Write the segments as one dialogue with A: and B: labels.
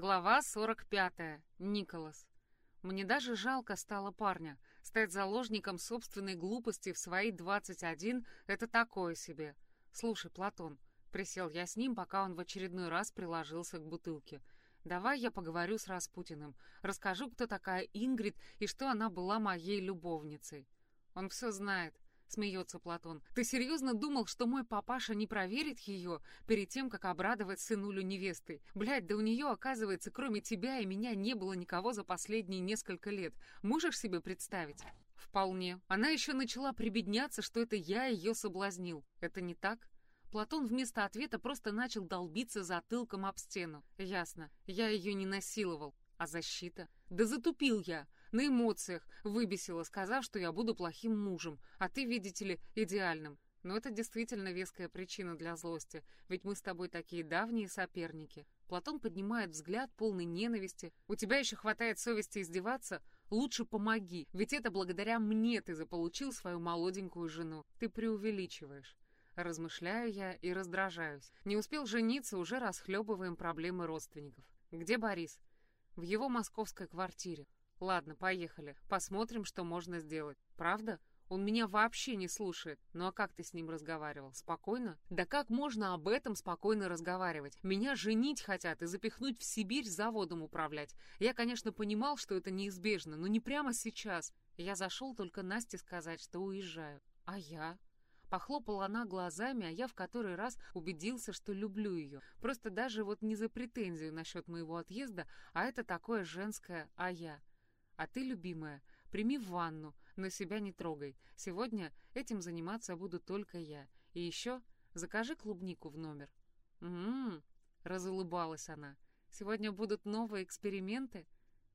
A: Глава 45. Николас. Мне даже жалко стало парня. Стать заложником собственной глупости в свои 21 — это такое себе. Слушай, Платон, присел я с ним, пока он в очередной раз приложился к бутылке. Давай я поговорю с Распутиным, расскажу, кто такая Ингрид и что она была моей любовницей. Он все знает, — смеется Платон. «Ты серьезно думал, что мой папаша не проверит ее перед тем, как обрадовать сынулю невесты? Блядь, да у нее, оказывается, кроме тебя и меня не было никого за последние несколько лет. Можешь себе представить?» «Вполне. Она еще начала прибедняться, что это я ее соблазнил. Это не так?» Платон вместо ответа просто начал долбиться затылком об стену. «Ясно. Я ее не насиловал. А защита? Да затупил я на эмоциях выбесила, сказав, что я буду плохим мужем, а ты, видите ли, идеальным. Но это действительно веская причина для злости, ведь мы с тобой такие давние соперники. Платон поднимает взгляд, полный ненависти. У тебя еще хватает совести издеваться? Лучше помоги, ведь это благодаря мне ты заполучил свою молоденькую жену. Ты преувеличиваешь. Размышляю я и раздражаюсь. Не успел жениться, уже расхлебываем проблемы родственников. Где Борис? В его московской квартире. Ладно, поехали. Посмотрим, что можно сделать. Правда? Он меня вообще не слушает. Ну а как ты с ним разговаривал? Спокойно? Да как можно об этом спокойно разговаривать? Меня женить хотят и запихнуть в Сибирь заводом управлять. Я, конечно, понимал, что это неизбежно, но не прямо сейчас. Я зашел только Насте сказать, что уезжаю. А я? Похлопала она глазами, а я в который раз убедился, что люблю ее. Просто даже вот не за претензию насчет моего отъезда, а это такое женское «а я». А ты, любимая, прими ванну, но себя не трогай. Сегодня этим заниматься буду только я. И еще закажи клубнику в номер. «М-м-м», разулыбалась она. «Сегодня будут новые эксперименты?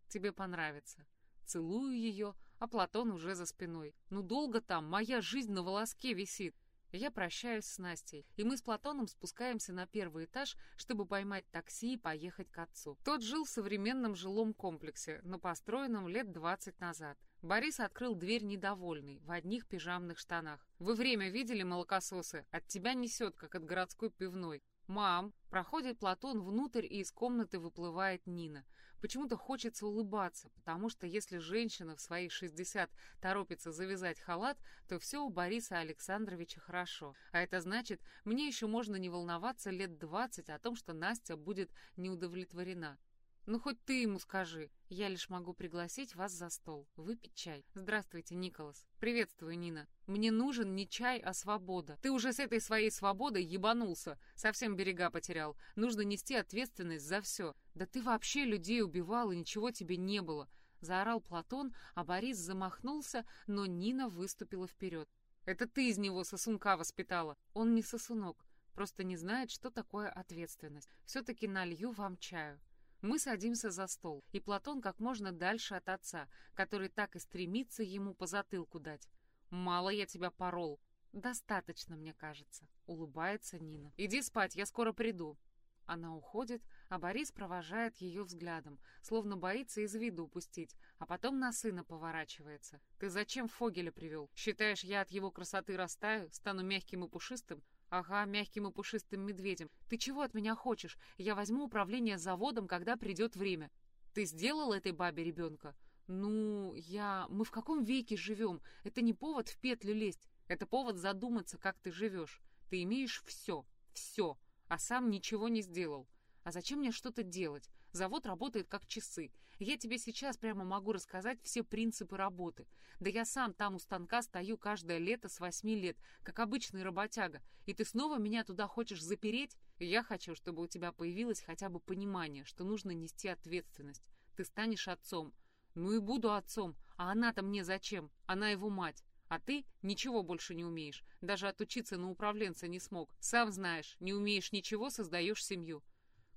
A: Тебе понравится». Целую ее, а Платон уже за спиной. «Ну долго там, моя жизнь на волоске висит». Я прощаюсь с Настей, и мы с Платоном спускаемся на первый этаж, чтобы поймать такси и поехать к отцу. Тот жил в современном жилом комплексе, но построенном лет 20 назад. Борис открыл дверь недовольный, в одних пижамных штанах. «Вы время видели, молокососы? От тебя несет, как от городской пивной. «Мам!» Проходит Платон внутрь, и из комнаты выплывает Нина. Почему-то хочется улыбаться, потому что если женщина в свои 60 торопится завязать халат, то все у Бориса Александровича хорошо. А это значит, мне еще можно не волноваться лет 20 о том, что Настя будет неудовлетворена. Ну, хоть ты ему скажи. Я лишь могу пригласить вас за стол, выпить чай. Здравствуйте, Николас. Приветствую, Нина. Мне нужен не чай, а свобода. Ты уже с этой своей свободой ебанулся. Совсем берега потерял. Нужно нести ответственность за все. Да ты вообще людей убивал, и ничего тебе не было. Заорал Платон, а Борис замахнулся, но Нина выступила вперед. Это ты из него сосунка воспитала. Он не сосунок, просто не знает, что такое ответственность. Все-таки налью вам чаю. Мы садимся за стол, и Платон как можно дальше от отца, который так и стремится ему по затылку дать. «Мало я тебя порол». «Достаточно, мне кажется», — улыбается Нина. «Иди спать, я скоро приду». Она уходит, а Борис провожает ее взглядом, словно боится из виду упустить, а потом на сына поворачивается. «Ты зачем Фогеля привел? Считаешь, я от его красоты растаю, стану мягким и пушистым? «Ага, мягким и пушистым медведем. Ты чего от меня хочешь? Я возьму управление заводом, когда придет время. Ты сделал этой бабе ребенка?» «Ну, я... Мы в каком веке живем? Это не повод в петлю лезть. Это повод задуматься, как ты живешь. Ты имеешь все, все, а сам ничего не сделал. А зачем мне что-то делать? Завод работает как часы. Я тебе сейчас прямо могу рассказать все принципы работы. Да я сам там у станка стою каждое лето с восьми лет, как обычный работяга. И ты снова меня туда хочешь запереть? я хочу, чтобы у тебя появилось хотя бы понимание, что нужно нести ответственность. Ты станешь отцом. Ну и буду отцом. А она-то мне зачем? Она его мать. А ты ничего больше не умеешь. Даже отучиться на управленца не смог. Сам знаешь, не умеешь ничего, создаешь семью.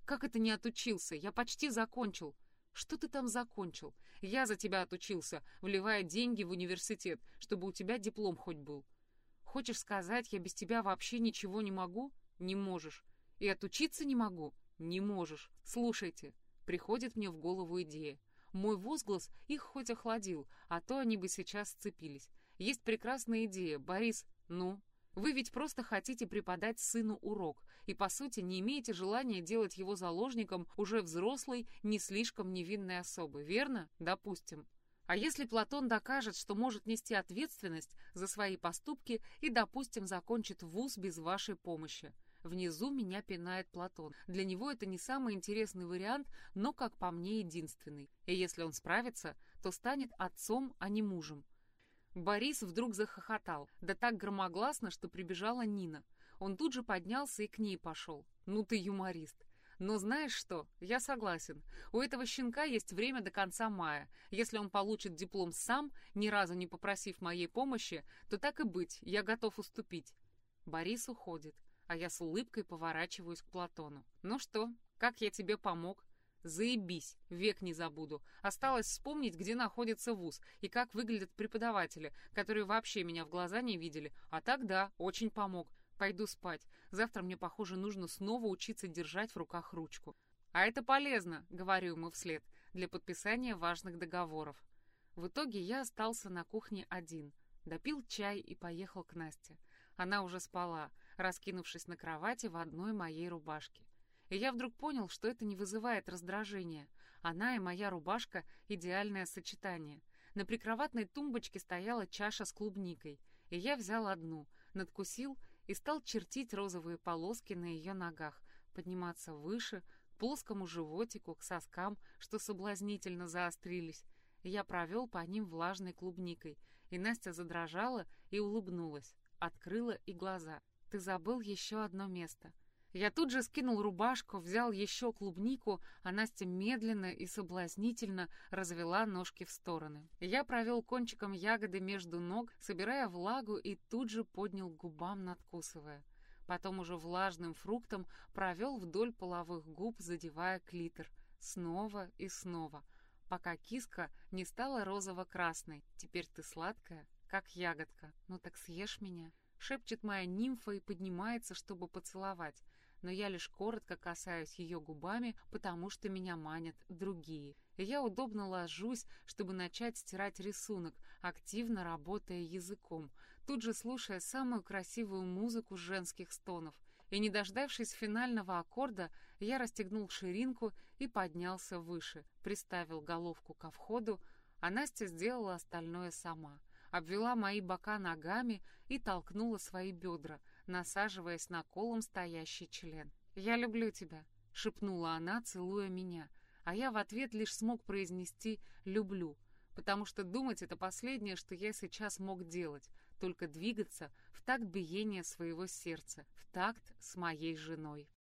A: «Как это не отучился? Я почти закончил». «Что ты там закончил? Я за тебя отучился, вливая деньги в университет, чтобы у тебя диплом хоть был. Хочешь сказать, я без тебя вообще ничего не могу? Не можешь. И отучиться не могу? Не можешь. Слушайте, приходит мне в голову идея. Мой возглас их хоть охладил, а то они бы сейчас сцепились. Есть прекрасная идея, Борис, ну, вы ведь просто хотите преподать сыну урок, и, по сути, не имеете желания делать его заложником уже взрослой, не слишком невинной особы, верно? Допустим. А если Платон докажет, что может нести ответственность за свои поступки и, допустим, закончит вуз без вашей помощи? Внизу меня пинает Платон. Для него это не самый интересный вариант, но, как по мне, единственный. И если он справится, то станет отцом, а не мужем. Борис вдруг захохотал, да так громогласно, что прибежала Нина. Он тут же поднялся и к ней пошел. «Ну ты юморист!» Но знаешь что? Я согласен. У этого щенка есть время до конца мая. Если он получит диплом сам, ни разу не попросив моей помощи, то так и быть, я готов уступить. Борис уходит, а я с улыбкой поворачиваюсь к Платону. Ну что, как я тебе помог? Заебись, век не забуду. Осталось вспомнить, где находится вуз и как выглядят преподаватели, которые вообще меня в глаза не видели. А так да, очень помог. Пойду спать. Завтра мне, похоже, нужно снова учиться держать в руках ручку. А это полезно, говорю ему вслед, для подписания важных договоров. В итоге я остался на кухне один, допил чай и поехал к Насте. Она уже спала, раскинувшись на кровати в одной моей рубашке. И я вдруг понял, что это не вызывает раздражения. Она и моя рубашка — идеальное сочетание. На прикроватной тумбочке стояла чаша с клубникой, и я взял одну, надкусил и стал чертить розовые полоски на ее ногах, подниматься выше, к плоскому животику, к соскам, что соблазнительно заострились. Я провел по ним влажной клубникой, и Настя задрожала и улыбнулась, открыла и глаза. «Ты забыл еще одно место», я тут же скинул рубашку, взял еще клубнику, а Настя медленно и соблазнительно развела ножки в стороны. Я провел кончиком ягоды между ног, собирая влагу и тут же поднял губам, надкусывая. Потом уже влажным фруктом провел вдоль половых губ, задевая клитор. Снова и снова, пока киска не стала розово-красной. Теперь ты сладкая, как ягодка. Ну так съешь меня. Шепчет моя нимфа и поднимается, чтобы поцеловать но я лишь коротко касаюсь ее губами, потому что меня манят другие. Я удобно ложусь, чтобы начать стирать рисунок, активно работая языком, тут же слушая самую красивую музыку женских стонов. И не дождавшись финального аккорда, я расстегнул ширинку и поднялся выше, приставил головку ко входу, а Настя сделала остальное сама. Обвела мои бока ногами и толкнула свои бедра — насаживаясь на колом стоящий член. «Я люблю тебя», — шепнула она, целуя меня, а я в ответ лишь смог произнести «люблю», потому что думать это последнее, что я сейчас мог делать, только двигаться в такт биения своего сердца, в такт с моей женой.